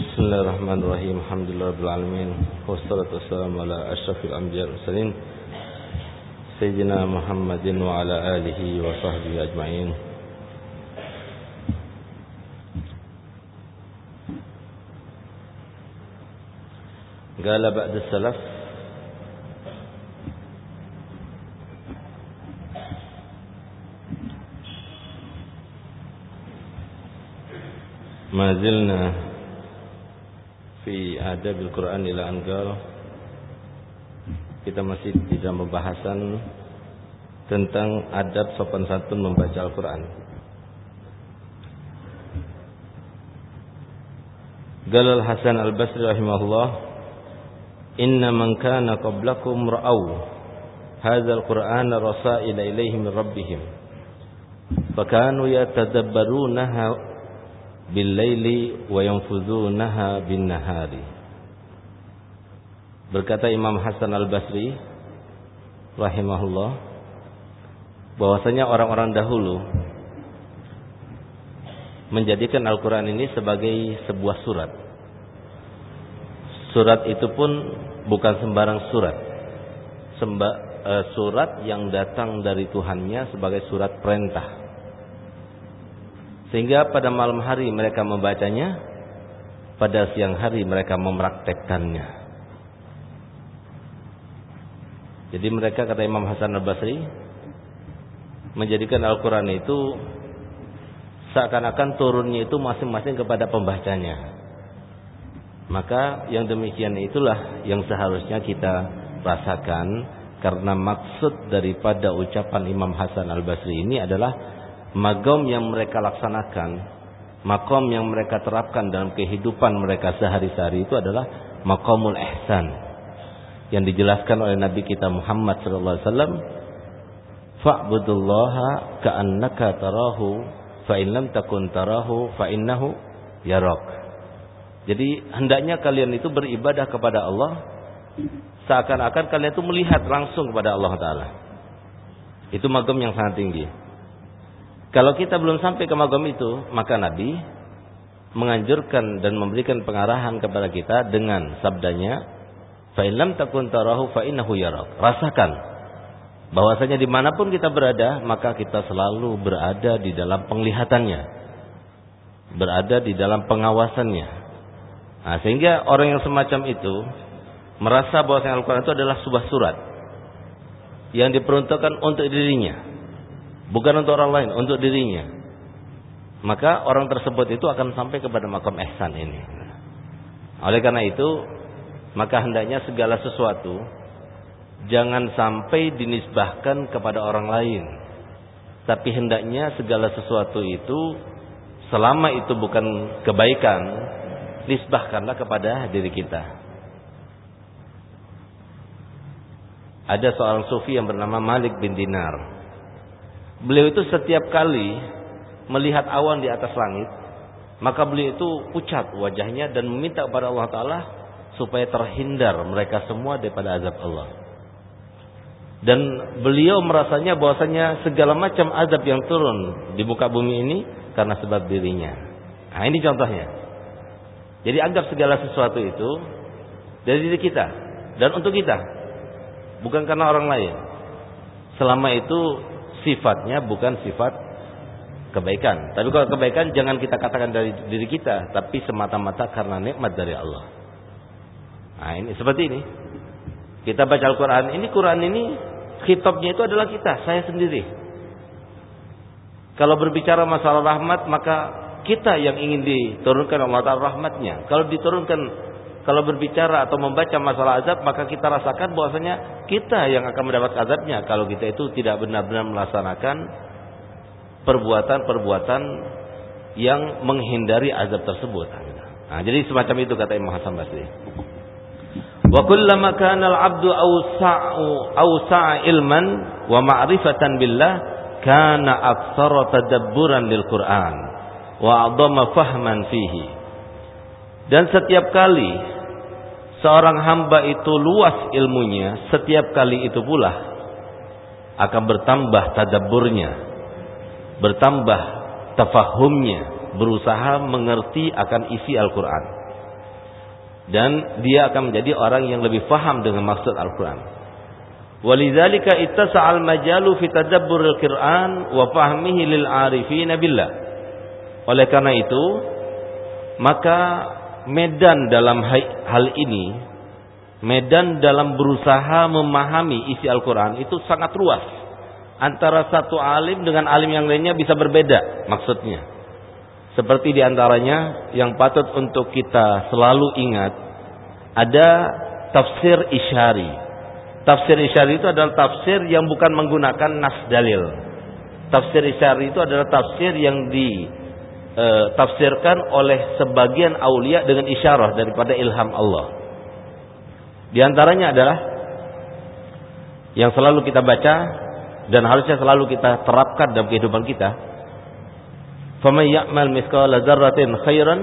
بسم الله الرحمن الرحيم الحمد لله رب العالمين والصلاة والسلام على أشرف الأنبياء والمرسلين سيدنا محمد وعلى آله وصحبه أجمعين قال بعد السلف ما زلنا fi adabil Quran ila angal kita masih di dalam pembahasan tentang adab sopan santun membaca Al-Quran. Galal Hasan Al-Basri rahimahullah, "Inna man kana qablakum ra'aw hadha al-Qur'ana rasaila ilaihim min rabbihim." Fakanu yatadabbarunaha bil-laili wa yanfuzunaha bin-nahari. Berkata Imam Hasan Al-Basri rahimahullah bahwasanya orang-orang dahulu menjadikan Al-Qur'an ini sebagai sebuah surat. Surat itu pun bukan sembarang surat. Semba, uh, surat yang datang dari Tuhannya sebagai surat perintah sehingga pada malam hari mereka membacanya, pada siang hari mereka mempraktekkannya. Jadi mereka kata Imam Hasan Al-Basri menjadikan Al-Quran itu seakan-akan turunnya itu masing-masing kepada pembacanya. Maka yang demikian itulah yang seharusnya kita rasakan karena maksud daripada ucapan Imam Hasan Al-Basri ini adalah magom yang mereka laksanakan, makom yang mereka terapkan dalam kehidupan mereka sehari-hari itu adalah makomul ihsan. Yang dijelaskan oleh Nabi kita Muhammad sallallahu alaihi wasallam fa'budullaha ka'annaka tarahu fa in lam takun tarahu fa yarak jadi hendaknya kalian itu beribadah kepada Allah seakan-akan kalian itu melihat langsung kepada Allah taala. Itu magam yang sangat tinggi kalau kita belum sampai ke magam itu, maka Nabi menganjurkan dan memberikan pengarahan kepada kita dengan sabdanya, "Fa'ilam takun tarahu fa'innahu yarak." Rasakan bahwasanya di mana pun kita berada, maka kita selalu berada di dalam penglihatannya, berada di dalam pengawasannya. Nah, sehingga orang yang semacam itu merasa bahwa Al-Quran itu adalah sebuah surat yang diperuntukkan untuk dirinya bukan untuk orang lain, untuk dirinya. Maka orang tersebut itu akan sampai kepada makam ihsan ini. Oleh karena itu, maka hendaknya segala sesuatu jangan sampai dinisbahkan kepada orang lain. Tapi hendaknya segala sesuatu itu selama itu bukan kebaikan, nisbahkanlah kepada diri kita. Ada seorang sufi yang bernama Malik bin Dinar. Beliau itu setiap kali melihat awan di atas langit, maka beliau itu pucat wajahnya dan meminta kepada Allah Ta'ala supaya terhindar mereka semua daripada azab Allah. Dan beliau merasanya bahwasanya segala macam azab yang turun di muka bumi ini karena sebab dirinya. Nah ini contohnya. Jadi anggap segala sesuatu itu dari diri kita dan untuk kita, bukan karena orang lain. Selama itu sifatnya bukan sifat kebaikan. Tapi kalau kebaikan jangan kita katakan dari diri kita, tapi semata-mata karena nikmat dari Allah. Nah, ini seperti ini. Kita baca Al-Qur'an, ini Quran ini kitabnya itu adalah kita, saya sendiri. Kalau berbicara masalah rahmat, maka kita yang ingin diturunkan Allah Ta'ala rahmatnya. Kalau diturunkan kalau berbicara atau membaca masalah azab maka kita rasakan bahwasanya kita yang akan mendapat azabnya kalau kita itu tidak benar-benar melaksanakan perbuatan-perbuatan yang menghindari azab tersebut. Nah, jadi semacam itu kata Imam Hasan Basri. Wa kullama kana al-'abdu awsa'u awsa'a ilman wa ma'rifatan billah kana aktsara tadabburan lil Qur'an wa 'azama fahman fihi. Dan setiap kali seorang hamba itu luas ilmunya, setiap kali itu pula akan bertambah tadaburnya, bertambah tafahumnya, berusaha mengerti akan isi Al-Quran. dan dia akan menjadi orang yang lebih faham dengan maksud Al-Qur'an. Walidzalika ittasa'al majalu fi tadabburil Qur'an wa fahmihi lil 'arifin billah. Oleh karena itu, maka medan dalam hal ini, medan dalam berusaha memahami isi Al-Qur'an itu sangat luas. Antara satu alim dengan alim yang lainnya bisa berbeda maksudnya. Seperti di antaranya yang patut untuk kita selalu ingat ada tafsir isyari. Tafsir isyari itu adalah tafsir yang bukan menggunakan nas dalil. Tafsir isyari itu adalah tafsir yang ditafsirkan e, oleh sebagian aulia dengan isyarah daripada ilham Allah. Di antaranya adalah yang selalu kita baca dan harusnya selalu kita terapkan dalam kehidupan kita. Faman ya'mal mithqala dzarratin khairan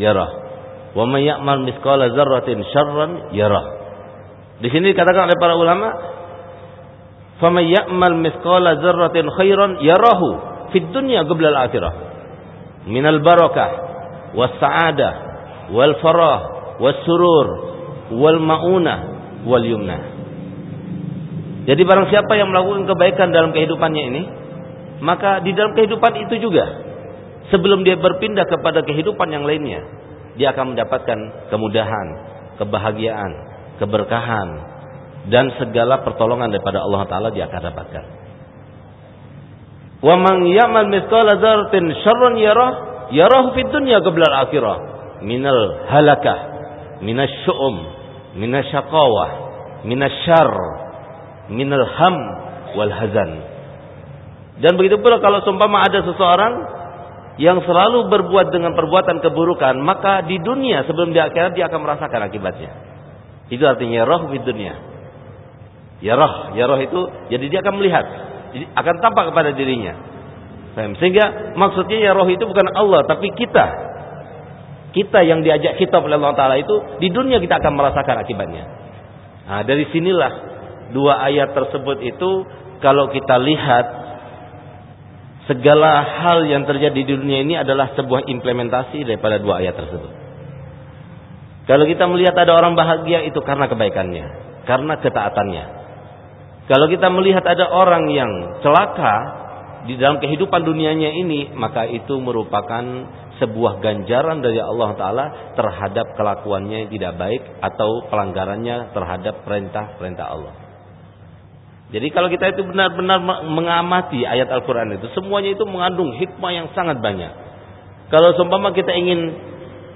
yarah. Wa man ya'mal mithqala dzarratin syarran yarah. Di sini dikatakan oleh para ulama faman ya'mal mithqala dzarratin khairan yarahu fid dunya qabla al-akhirah minal barakah was sa'adah wal farah was surur wal maunah wal yumnah jadi barang siapa yang melakukan kebaikan dalam kehidupannya ini maka di dalam kehidupan itu juga sebelum dia berpindah kepada kehidupan yang lainnya, dia akan mendapatkan kemudahan, kebahagiaan, keberkahan dan segala pertolongan daripada Allah taala dia akan dapatkan. Wa man ya'mal mithqala dzarratin syarran yarah yarahu fid dunya qabla al-akhirah minal halakah minas syu'um minas syaqawah minas syarr minal ham wal hazan dan begitu pula kalau seumpama ada seseorang yang selalu berbuat dengan perbuatan keburukan, maka di dunia sebelum di akhirat dia akan merasakan akibatnya. Itu artinya roh di dunia. Ya roh, ya roh itu jadi dia akan melihat, akan tampak kepada dirinya. Sehingga maksudnya ya roh itu bukan Allah, tapi kita. Kita yang diajak kita oleh Allah Taala itu di dunia kita akan merasakan akibatnya. Nah, dari sinilah dua ayat tersebut itu kalau kita lihat segala hal yang terjadi di dunia ini adalah sebuah implementasi daripada dua ayat tersebut. Kalau kita melihat ada orang bahagia itu karena kebaikannya, karena ketaatannya. Kalau kita melihat ada orang yang celaka di dalam kehidupan dunianya ini, maka itu merupakan sebuah ganjaran dari Allah Ta'ala terhadap kelakuannya yang tidak baik atau pelanggarannya terhadap perintah-perintah Allah. Jadi kalau kita itu benar-benar mengamati ayat Al-Quran itu, semuanya itu mengandung hikmah yang sangat banyak. Kalau seumpama kita ingin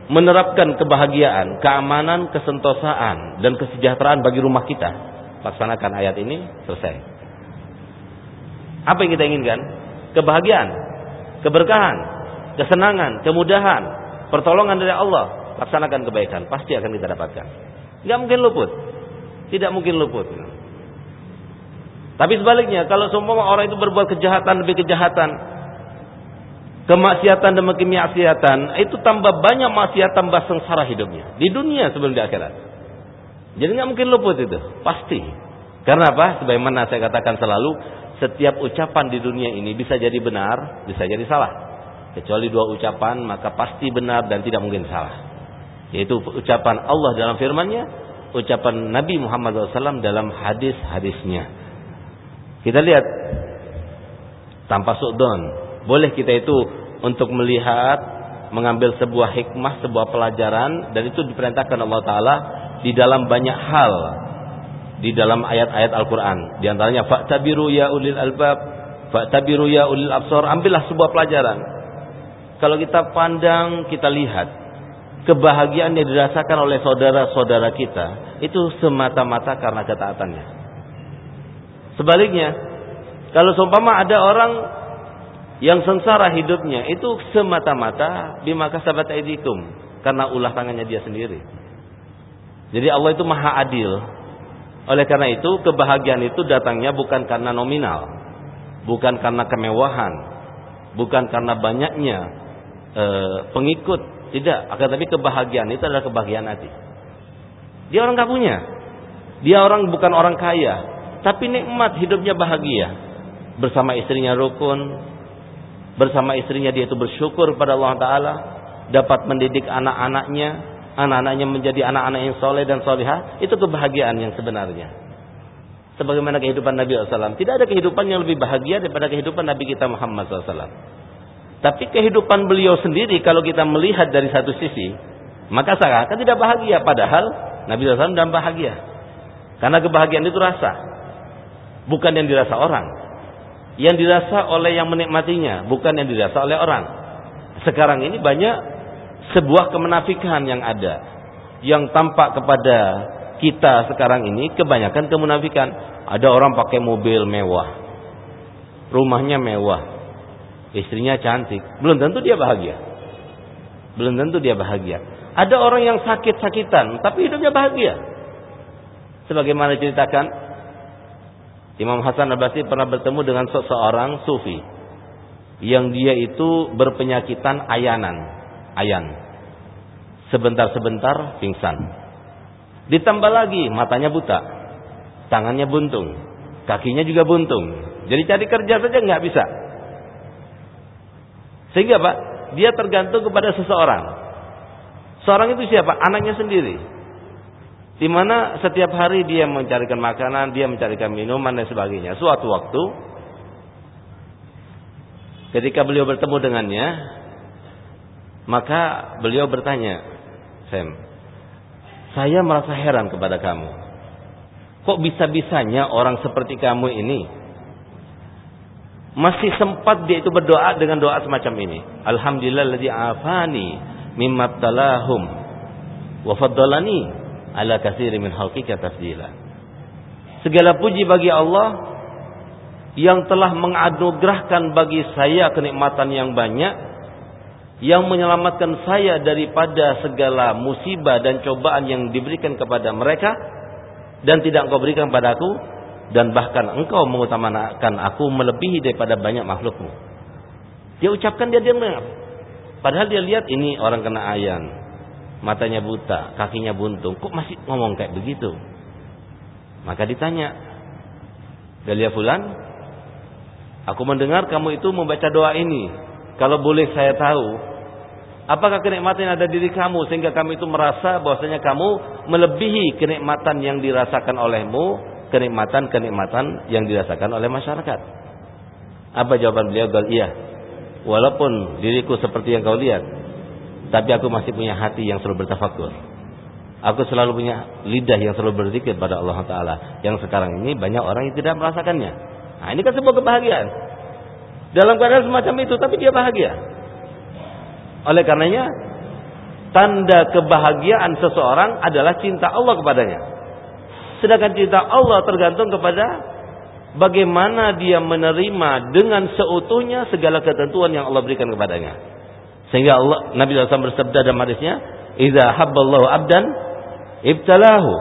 menerapkan kebahagiaan, keamanan, kesentosaan, dan kesejahteraan bagi rumah kita, laksanakan ayat ini, selesai. Apa yang kita inginkan? Kebahagiaan, keberkahan, kesenangan, kemudahan, pertolongan dari Allah. Laksanakan kebaikan, pasti akan kita dapatkan. Tidak mungkin luput. Tidak mungkin luput. Tapi sebaliknya, kalau semua orang itu berbuat kejahatan demi kejahatan, kemaksiatan demi kemaksiatan, itu tambah banyak maksiat, tambah sengsara hidupnya. Di dunia sebelum di akhirat. Jadi nggak mungkin luput itu, pasti. Karena apa? Sebagaimana saya katakan selalu, setiap ucapan di dunia ini bisa jadi benar, bisa jadi salah. Kecuali dua ucapan, maka pasti benar dan tidak mungkin salah. Yaitu ucapan Allah dalam firman-Nya, ucapan Nabi Muhammad SAW dalam hadis-hadisnya. Kita lihat tanpa sudon. Boleh kita itu untuk melihat, mengambil sebuah hikmah, sebuah pelajaran dan itu diperintahkan Allah taala di dalam banyak hal di dalam ayat-ayat Al-Qur'an. Di antaranya fa'tabiru ya ulil albab, fa'tabiru ya ulil absar. Ambillah sebuah pelajaran. Kalau kita pandang, kita lihat kebahagiaan yang dirasakan oleh saudara-saudara kita itu semata-mata karena ketaatannya. Sebaliknya, kalau seumpama ada orang yang sengsara hidupnya itu semata-mata bima kasabat aidikum karena ulah tangannya dia sendiri. Jadi Allah itu maha adil. Oleh karena itu kebahagiaan itu datangnya bukan karena nominal, bukan karena kemewahan, bukan karena banyaknya e, pengikut, tidak. Akan tapi kebahagiaan itu adalah kebahagiaan hati. Dia orang gak punya, dia orang bukan orang kaya, tapi nikmat hidupnya bahagia. Bersama istrinya rukun. Bersama istrinya dia itu bersyukur pada Allah Ta'ala. Dapat mendidik anak-anaknya. Anak-anaknya menjadi anak-anak yang soleh dan solehah, itu kebahagiaan yang sebenarnya. Sebagaimana kehidupan Nabi SAW. Tidak ada kehidupan yang lebih bahagia daripada kehidupan Nabi kita Muhammad SAW. Tapi kehidupan beliau sendiri kalau kita melihat dari satu sisi, maka seakan tidak bahagia. Padahal Nabi SAW dan bahagia. Karena kebahagiaan itu rasa. Bukan yang dirasa orang. Yang dirasa oleh yang menikmatinya. Bukan yang dirasa oleh orang. Sekarang ini banyak sebuah kemenafikan yang ada. Yang tampak kepada kita sekarang ini kebanyakan kemunafikan. Ada orang pakai mobil mewah. Rumahnya mewah. Istrinya cantik. Belum tentu dia bahagia. Belum tentu dia bahagia. Ada orang yang sakit-sakitan tapi hidupnya bahagia. Sebagaimana ceritakan Imam Hasan Al-Basri pernah bertemu dengan seseorang sufi yang dia itu berpenyakitan ayanan, ayan. Sebentar-sebentar pingsan. Ditambah lagi matanya buta, tangannya buntung, kakinya juga buntung. Jadi cari kerja saja nggak bisa. Sehingga Pak, dia tergantung kepada seseorang. Seorang itu siapa? Anaknya sendiri. Di mana setiap hari dia mencarikan makanan, dia mencarikan minuman dan sebagainya. Suatu waktu ketika beliau bertemu dengannya, maka beliau bertanya, "Sam, saya merasa heran kepada kamu. Kok bisa-bisanya orang seperti kamu ini masih sempat dia itu berdoa dengan doa semacam ini. Alhamdulillah afani mimma talahum wa faddalani ala katsiri min khalqika tafdila. Segala puji bagi Allah yang telah menganugerahkan bagi saya kenikmatan yang banyak yang menyelamatkan saya daripada segala musibah dan cobaan yang diberikan kepada mereka dan tidak engkau berikan padaku dan bahkan engkau mengutamakan aku melebihi daripada banyak makhlukmu. Dia ucapkan dia dia Padahal dia lihat ini orang kena ayan matanya buta, kakinya buntung, kok masih ngomong kayak begitu? Maka ditanya, Dalia Fulan, aku mendengar kamu itu membaca doa ini. Kalau boleh saya tahu, apakah kenikmatan yang ada diri kamu sehingga kami itu merasa bahwasanya kamu melebihi kenikmatan yang dirasakan olehmu, kenikmatan-kenikmatan yang dirasakan oleh masyarakat? Apa jawaban beliau? Iya. Walaupun diriku seperti yang kau lihat, tapi aku masih punya hati yang selalu bertafakur. Aku selalu punya lidah yang selalu berzikir pada Allah Taala. Yang sekarang ini banyak orang yang tidak merasakannya. Nah ini kan sebuah kebahagiaan. Dalam keadaan semacam itu, tapi dia bahagia. Oleh karenanya, tanda kebahagiaan seseorang adalah cinta Allah kepadanya. Sedangkan cinta Allah tergantung kepada bagaimana dia menerima dengan seutuhnya segala ketentuan yang Allah berikan kepadanya. Sehingga Allah Nabi SAW bersabda dalam hadisnya, "Idza habballahu 'abdan ibtalahu."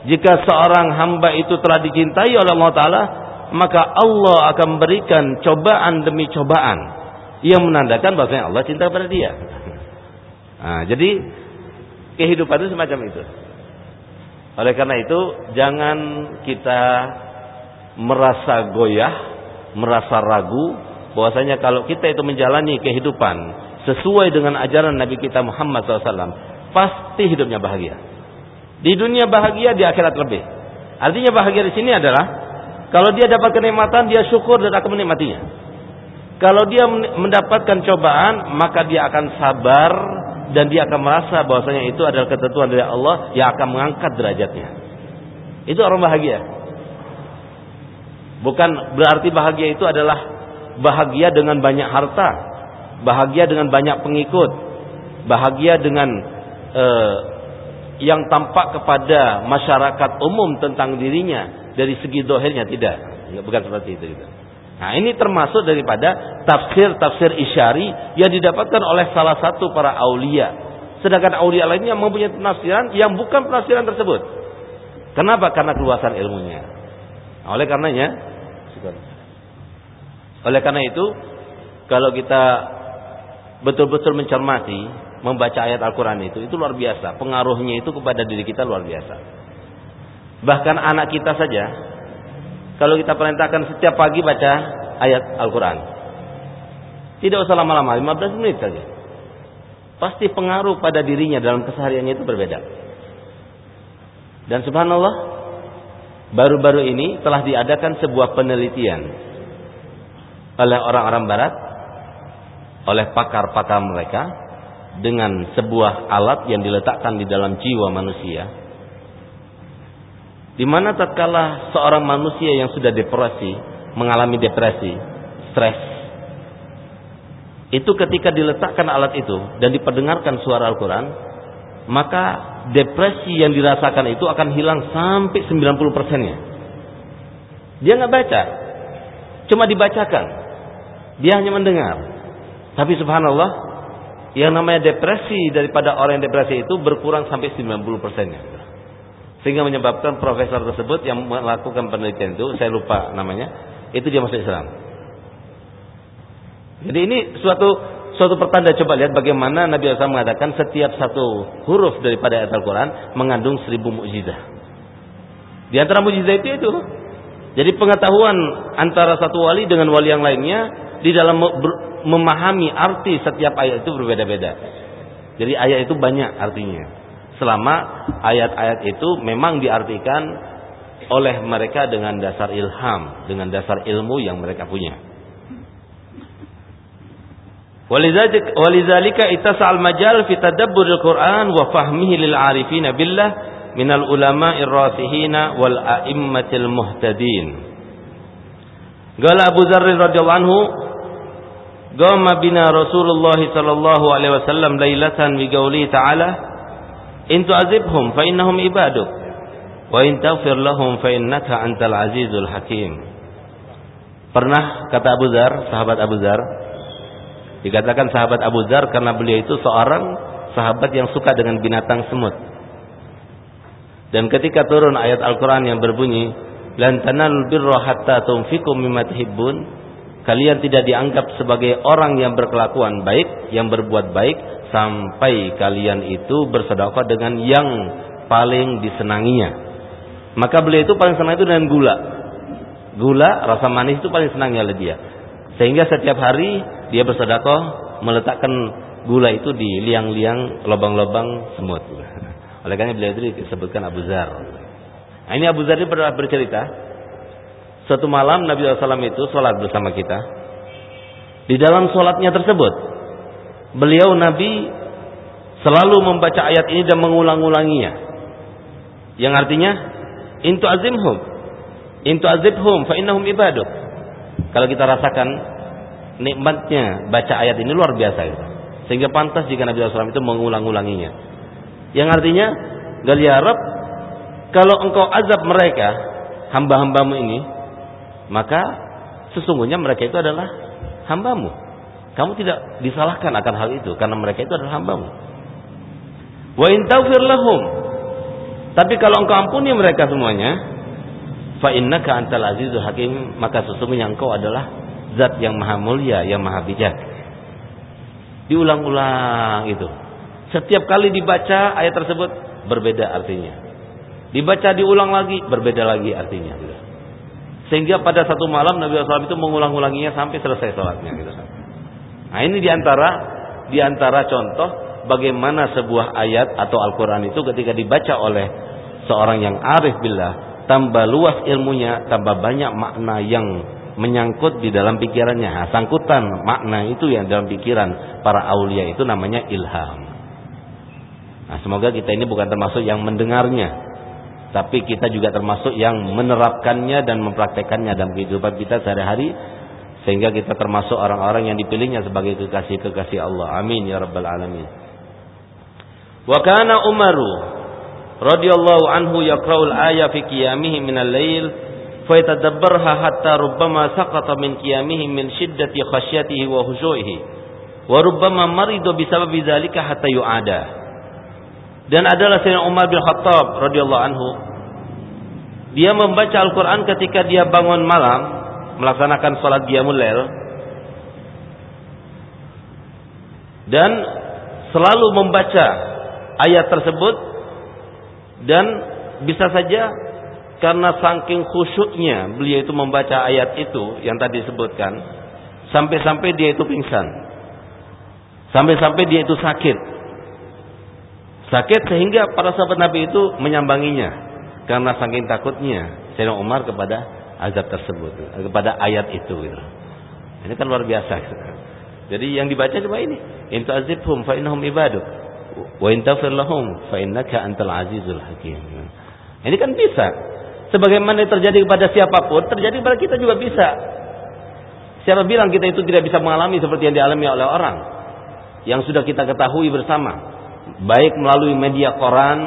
Jika seorang hamba itu telah dicintai oleh Allah taala, maka Allah akan berikan cobaan demi cobaan yang menandakan bahwa Allah cinta kepada dia. Nah, jadi kehidupan itu semacam itu. Oleh karena itu, jangan kita merasa goyah, merasa ragu bahwasanya kalau kita itu menjalani kehidupan sesuai dengan ajaran Nabi kita Muhammad SAW, pasti hidupnya bahagia. Di dunia bahagia, di akhirat lebih. Artinya bahagia di sini adalah kalau dia dapat kenikmatan, dia syukur dan akan menikmatinya. Kalau dia mendapatkan cobaan, maka dia akan sabar dan dia akan merasa bahwasanya itu adalah ketentuan dari Allah yang akan mengangkat derajatnya. Itu orang bahagia. Bukan berarti bahagia itu adalah bahagia dengan banyak harta bahagia dengan banyak pengikut, bahagia dengan eh, yang tampak kepada masyarakat umum tentang dirinya dari segi dohirnya tidak, bukan seperti itu. Gitu. Nah ini termasuk daripada tafsir-tafsir isyari yang didapatkan oleh salah satu para aulia. Sedangkan aulia lainnya mempunyai penafsiran yang bukan penafsiran tersebut. Kenapa? Karena keluasan ilmunya. Nah, oleh karenanya, oleh karena itu, kalau kita betul-betul mencermati membaca ayat Al-Quran itu itu luar biasa pengaruhnya itu kepada diri kita luar biasa bahkan anak kita saja kalau kita perintahkan setiap pagi baca ayat Al-Quran tidak usah lama-lama 15 menit saja pasti pengaruh pada dirinya dalam kesehariannya itu berbeda. Dan subhanallah, baru-baru ini telah diadakan sebuah penelitian oleh orang-orang barat, oleh pakar-pakar mereka dengan sebuah alat yang diletakkan di dalam jiwa manusia. Di mana tatkala seorang manusia yang sudah depresi, mengalami depresi, stres, itu ketika diletakkan alat itu dan diperdengarkan suara Al-Quran, maka depresi yang dirasakan itu akan hilang sampai 90 persennya. Dia nggak baca, cuma dibacakan. Dia hanya mendengar. Tapi subhanallah, yang namanya depresi daripada orang yang depresi itu berkurang sampai 90 persennya. Sehingga menyebabkan profesor tersebut yang melakukan penelitian itu, saya lupa namanya, itu dia masuk Islam. Jadi ini suatu suatu pertanda coba lihat bagaimana Nabi SAW mengatakan setiap satu huruf daripada ayat Al-Quran mengandung seribu mukjizat. Di antara mukjizat itu itu. Jadi pengetahuan antara satu wali dengan wali yang lainnya di dalam memahami arti setiap ayat itu berbeda-beda. Jadi ayat itu banyak artinya. Selama ayat-ayat itu memang diartikan oleh mereka dengan dasar ilham, dengan dasar ilmu yang mereka punya. Walizalika ittasa'al majal fi tadabburil Qur'an wa fahmihi lil 'arifina billah minal ulama'ir rasihina wal a'immatil muhtadin. Qala Abu Dzar radhiyallahu anhu Gama bina Rasulullah sallallahu alaihi wasallam lailatan bi qouli ta'ala in tu'azibhum fa innahum ibaduk wa in taghfir lahum fa innaka antal azizul hakim. Pernah kata Abu Dzar, sahabat Abu Dzar, Dikatakan sahabat Abu Dzar karena beliau itu seorang sahabat yang suka dengan binatang semut. Dan ketika turun ayat Al-Qur'an yang berbunyi, "Lan tanalul birra hatta tunfiqu mimma tuhibbun", kalian tidak dianggap sebagai orang yang berkelakuan baik, yang berbuat baik sampai kalian itu bersedekah dengan yang paling disenanginya. Maka beliau itu paling senang itu dengan gula. Gula, rasa manis itu paling senangnya oleh dia. Sehingga setiap hari dia bersedekah meletakkan gula itu di liang-liang lubang-lubang semut. Oleh karena beliau itu disebutkan Abu Zar. Nah, ini Abu Zar ini pernah bercerita. Suatu malam Nabi SAW itu sholat bersama kita. Di dalam sholatnya tersebut, beliau Nabi selalu membaca ayat ini dan mengulang-ulanginya. Yang artinya, intu azimhum, intu azibhum, fa innahum ibaduk. Kalau kita rasakan nikmatnya baca ayat ini luar biasa itu. Sehingga pantas jika Nabi SAW itu mengulang-ulanginya. Yang artinya, Gali Arab, kalau engkau azab mereka, hamba-hambamu ini, maka sesungguhnya mereka itu adalah hambamu. Kamu tidak disalahkan akan hal itu, karena mereka itu adalah hambamu. Wa in lahum. Tapi kalau engkau ampuni mereka semuanya, fa innaka antal azizul hakim maka sesungguhnya engkau adalah zat yang maha mulia yang maha bijak diulang-ulang itu setiap kali dibaca ayat tersebut berbeda artinya dibaca diulang lagi berbeda lagi artinya sehingga pada satu malam Nabi SAW itu mengulang-ulanginya sampai selesai sholatnya gitu. Nah ini di antara di antara contoh bagaimana sebuah ayat atau Al-Quran itu ketika dibaca oleh seorang yang arif billah tambah luas ilmunya, tambah banyak makna yang menyangkut di dalam pikirannya. Nah, sangkutan makna itu yang dalam pikiran para aulia itu namanya ilham. Nah, semoga kita ini bukan termasuk yang mendengarnya, tapi kita juga termasuk yang menerapkannya dan mempraktekannya dalam kehidupan kita sehari-hari sehingga kita termasuk orang-orang yang dipilihnya sebagai kekasih-kekasih Allah. Amin ya rabbal alamin. Wa kana Umaru radhiyallahu anhu yaqra'ul aya fi qiyamihi min al-lail fa yatadabbarha hatta rubbama saqata min qiyamihi min shiddati khasyatihi wa khushu'ihi wa rubbama maridu bisababi dzalika hatta yu'ada dan adalah Sayyidina Umar bin Khattab radhiyallahu anhu dia membaca Al-Qur'an ketika dia bangun malam melaksanakan salat qiyamul lail. Dan selalu membaca ayat tersebut. Dan bisa saja karena saking khusyuknya beliau itu membaca ayat itu yang tadi disebutkan sampai-sampai dia itu pingsan. Sampai-sampai dia itu sakit. Sakit sehingga para sahabat Nabi itu menyambanginya karena saking takutnya Sayyidina Umar kepada azab tersebut, kepada ayat itu gitu. Ini kan luar biasa. Jadi yang dibaca cuma ini, in tu'azibhum fa innahum ibaduk wa in taghfir lahum fa innaka antal azizul hakim. Ini kan bisa. Sebagaimana terjadi kepada siapa pun, terjadi kepada kita juga bisa. Siapa bilang kita itu tidak bisa mengalami seperti yang dialami oleh orang yang sudah kita ketahui bersama baik melalui media koran,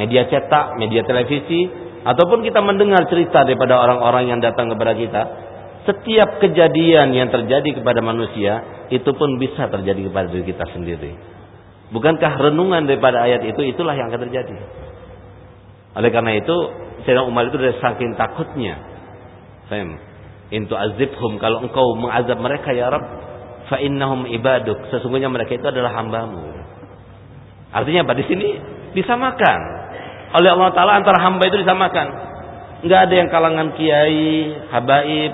media cetak, media televisi, ataupun kita mendengar cerita daripada orang-orang yang datang kepada kita, setiap kejadian yang terjadi kepada manusia itu pun bisa terjadi kepada diri kita sendiri. Bukankah renungan daripada ayat itu itulah yang akan terjadi? Oleh karena itu, Sayyidina Umar itu dari saking takutnya. Faham? Intu azibhum kalau engkau mengazab mereka ya Rabb, fa innahum ibaduk. Sesungguhnya mereka itu adalah hambamu. Artinya apa? Di sini disamakan. Oleh Allah Ta'ala antara hamba itu disamakan. Enggak ada yang kalangan kiai, habaib,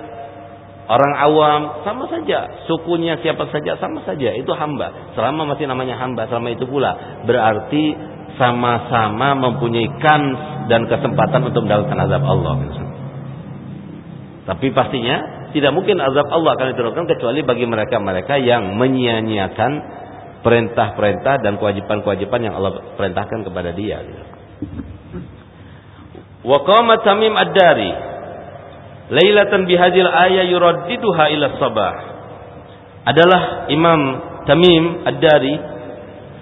orang awam, sama saja. Sukunya siapa saja, sama saja. Itu hamba. Selama masih namanya hamba, selama itu pula. Berarti sama-sama mempunyai kans dan kesempatan untuk mendapatkan azab Allah. Tapi pastinya tidak mungkin azab Allah akan diturunkan kecuali bagi mereka-mereka yang menyia-nyiakan perintah-perintah dan kewajiban-kewajiban yang Allah perintahkan kepada dia. Wa qama Tamim ad-Dari lailatan bihadil ayat yuraddiduha ila sabah. Adalah Imam Tamim ad-Dari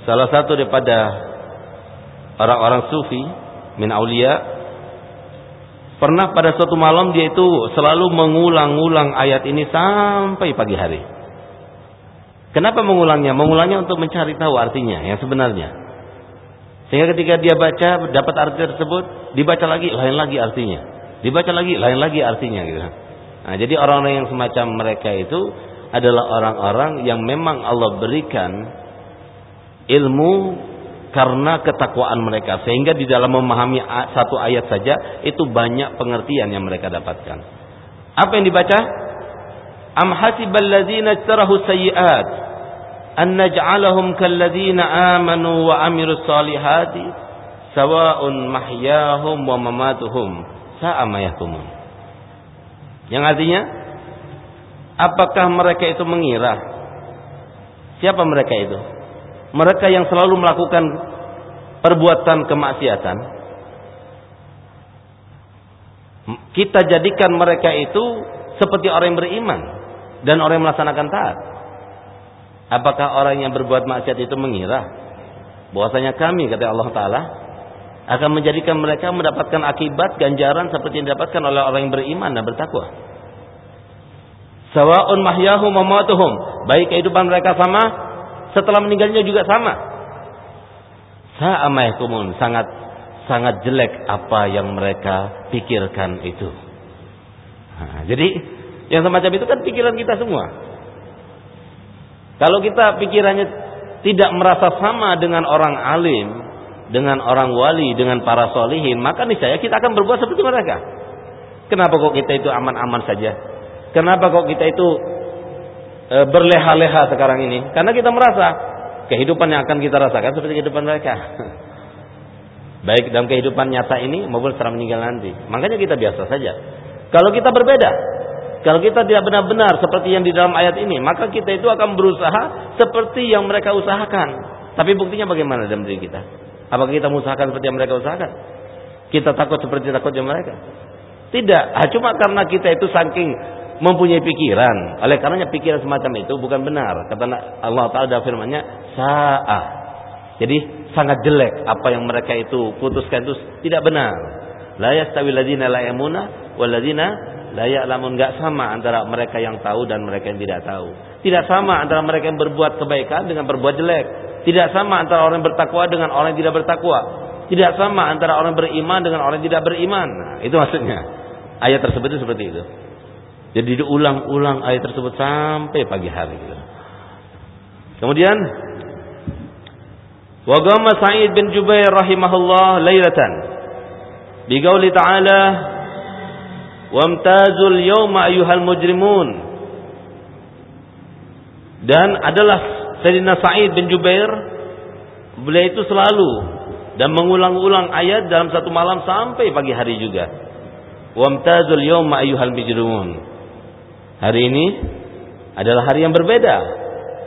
salah satu daripada orang-orang sufi min aulia pernah pada suatu malam dia itu selalu mengulang-ulang ayat ini sampai pagi hari. Kenapa mengulangnya? Mengulangnya untuk mencari tahu artinya yang sebenarnya. Sehingga ketika dia baca dapat arti tersebut, dibaca lagi lain lagi artinya. Dibaca lagi lain lagi artinya gitu. Nah, jadi orang-orang yang semacam mereka itu adalah orang-orang yang memang Allah berikan ilmu karena ketakwaan mereka sehingga di dalam memahami satu ayat saja itu banyak pengertian yang mereka dapatkan. Apa yang dibaca? Am hasiballadzina tarahu sayyi'at an naj'alahum kalladzina amanu wa amilus salihati sawa'un mahyahum wa mamatuhum. Yang artinya apakah mereka itu mengira siapa mereka itu? Mereka yang selalu melakukan perbuatan kemaksiatan kita jadikan mereka itu seperti orang yang beriman dan orang yang melaksanakan taat. Apakah orang yang berbuat maksiat itu mengira bahwasanya kami kata Allah taala akan menjadikan mereka mendapatkan akibat ganjaran seperti yang didapatkan oleh orang yang beriman dan bertakwa. Sawa'un mahyahu mamatuhum, baik kehidupan mereka sama, setelah meninggalnya juga sama. Sa'amaykumun, sangat sangat jelek apa yang mereka pikirkan itu. Nah, jadi yang semacam itu kan pikiran kita semua. Kalau kita pikirannya tidak merasa sama dengan orang alim, dengan orang wali, dengan para solihin, maka niscaya kita akan berbuat seperti mereka. Kenapa kok kita itu aman-aman saja? Kenapa kok kita itu e, berleha-leha sekarang ini? Karena kita merasa kehidupan yang akan kita rasakan seperti kehidupan mereka. Baik dalam kehidupan nyata ini maupun setelah meninggal nanti. Makanya kita biasa saja. Kalau kita berbeda, kalau kita tidak benar-benar seperti yang di dalam ayat ini, maka kita itu akan berusaha seperti yang mereka usahakan. Tapi buktinya bagaimana dalam diri kita? Apakah kita mengusahakan seperti yang mereka usahakan? Kita takut seperti takutnya mereka? Tidak, ah, cuma karena kita itu saking mempunyai pikiran. Oleh karenanya pikiran semacam itu bukan benar. Kata Allah Taala dalam firman-Nya, sa'a. Jadi sangat jelek apa yang mereka itu putuskan itu tidak benar. La yastawi ladina la wal ladina layak lamun nggak sama antara mereka yang tahu dan mereka yang tidak tahu. Tidak sama antara mereka yang berbuat kebaikan dengan berbuat jelek. Tidak sama antara orang yang bertakwa dengan orang yang tidak bertakwa. Tidak sama antara orang yang beriman dengan orang yang tidak beriman. Nah, itu maksudnya. Ayat tersebut itu seperti itu. Jadi diulang-ulang ayat tersebut sampai pagi hari. Kemudian Wagama Sa'id bin Jubair rahimahullah lailatan. Biqauli ta'ala Wamtazul yawma ayuhal mujrimun. Dan adalah Sayyidina Sa'id bin Jubair beliau itu selalu dan mengulang-ulang ayat dalam satu malam sampai pagi hari juga. Wamtazul yawma ayyuhal mujrimun. Hari ini adalah hari yang berbeda.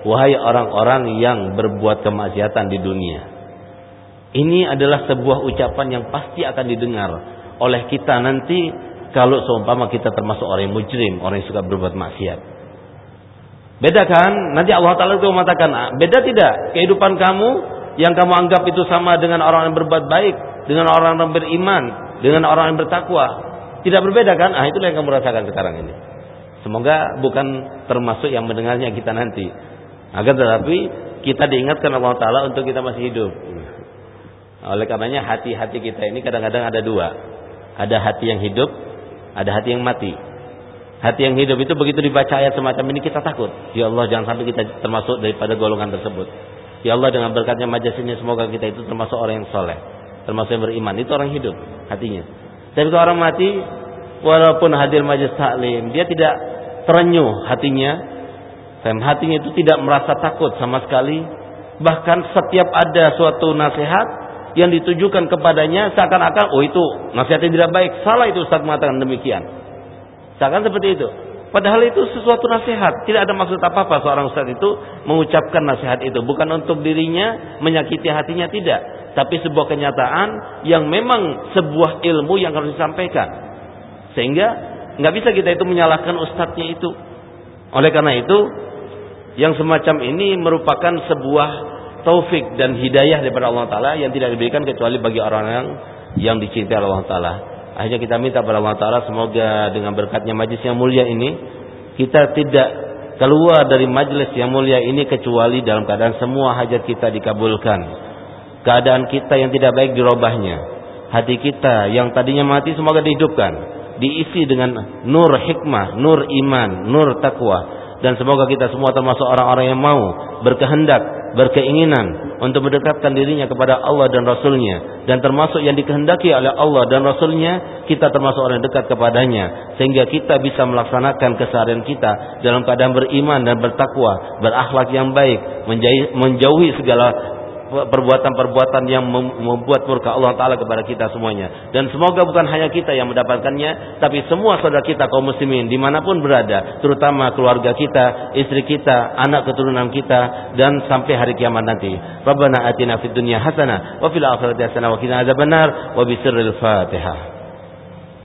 Wahai orang-orang yang berbuat kemaksiatan di dunia. Ini adalah sebuah ucapan yang pasti akan didengar oleh kita nanti kalau seumpama kita termasuk orang yang mujrim, orang yang suka berbuat maksiat. Beda kan? Nanti Allah Ta'ala itu mengatakan, ah, beda tidak kehidupan kamu yang kamu anggap itu sama dengan orang yang berbuat baik, dengan orang yang beriman, dengan orang yang bertakwa. Tidak berbeda kan? Ah itulah yang kamu rasakan sekarang ini. Semoga bukan termasuk yang mendengarnya kita nanti. Agar tetapi kita diingatkan Allah Taala untuk kita masih hidup. Oleh karenanya hati-hati kita ini kadang-kadang ada dua. Ada hati yang hidup, ada hati yang mati. Hati yang hidup itu begitu dibaca ayat semacam ini kita takut. Ya Allah jangan sampai kita termasuk daripada golongan tersebut. Ya Allah dengan berkatnya majelis ini semoga kita itu termasuk orang yang soleh, termasuk yang beriman. Itu orang hidup hatinya. Tapi kalau orang mati, walaupun hadir majelis taklim, dia tidak terenyuh hatinya. Dan hatinya itu tidak merasa takut sama sekali. Bahkan setiap ada suatu nasihat yang ditujukan kepadanya seakan-akan oh itu nasihatnya tidak baik. Salah itu Ustaz mengatakan demikian. Seakan seperti itu. Padahal itu sesuatu nasihat. Tidak ada maksud apa-apa seorang ustaz itu mengucapkan nasihat itu. Bukan untuk dirinya menyakiti hatinya tidak. Tapi sebuah kenyataan yang memang sebuah ilmu yang harus disampaikan. Sehingga nggak bisa kita itu menyalahkan ustadznya itu. Oleh karena itu yang semacam ini merupakan sebuah taufik dan hidayah daripada Allah Taala yang tidak diberikan kecuali bagi orang yang yang dicintai Allah Taala. Akhirnya kita minta kepada Allah Ta'ala semoga dengan berkatnya majlis yang mulia ini kita tidak keluar dari majlis yang mulia ini kecuali dalam keadaan semua hajat kita dikabulkan. Keadaan kita yang tidak baik dirobahnya. Hati kita yang tadinya mati semoga dihidupkan. Diisi dengan nur hikmah, nur iman, nur takwa. Dan semoga kita semua termasuk orang-orang yang mau berkehendak berkeinginan untuk mendekatkan dirinya kepada Allah dan Rasulnya. Dan termasuk yang dikehendaki oleh Allah dan Rasulnya kita termasuk orang yang dekat kepadanya. Sehingga kita bisa melaksanakan keseharian kita dalam keadaan beriman dan bertakwa berakhlak yang baik menjauhi segala perbuatan-perbuatan yang membuat murka Allah Ta'ala kepada kita semuanya. Dan semoga bukan hanya kita yang mendapatkannya, tapi semua saudara kita kaum muslimin di mana pun berada, terutama keluarga kita, istri kita, anak keturunan kita, dan sampai hari kiamat nanti. Rabbana atina fid dunya hasanah, wa fil akhirati hasanah, wa qina adzabannar, wa bisirril fatihah.